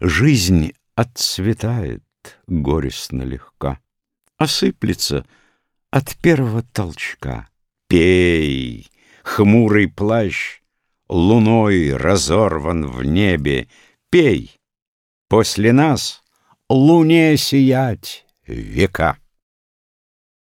Жизнь отцветает горестно легка, Осыплется от первого толчка. Пей, хмурый плащ, луной разорван в небе, Пей, после нас луне сиять века.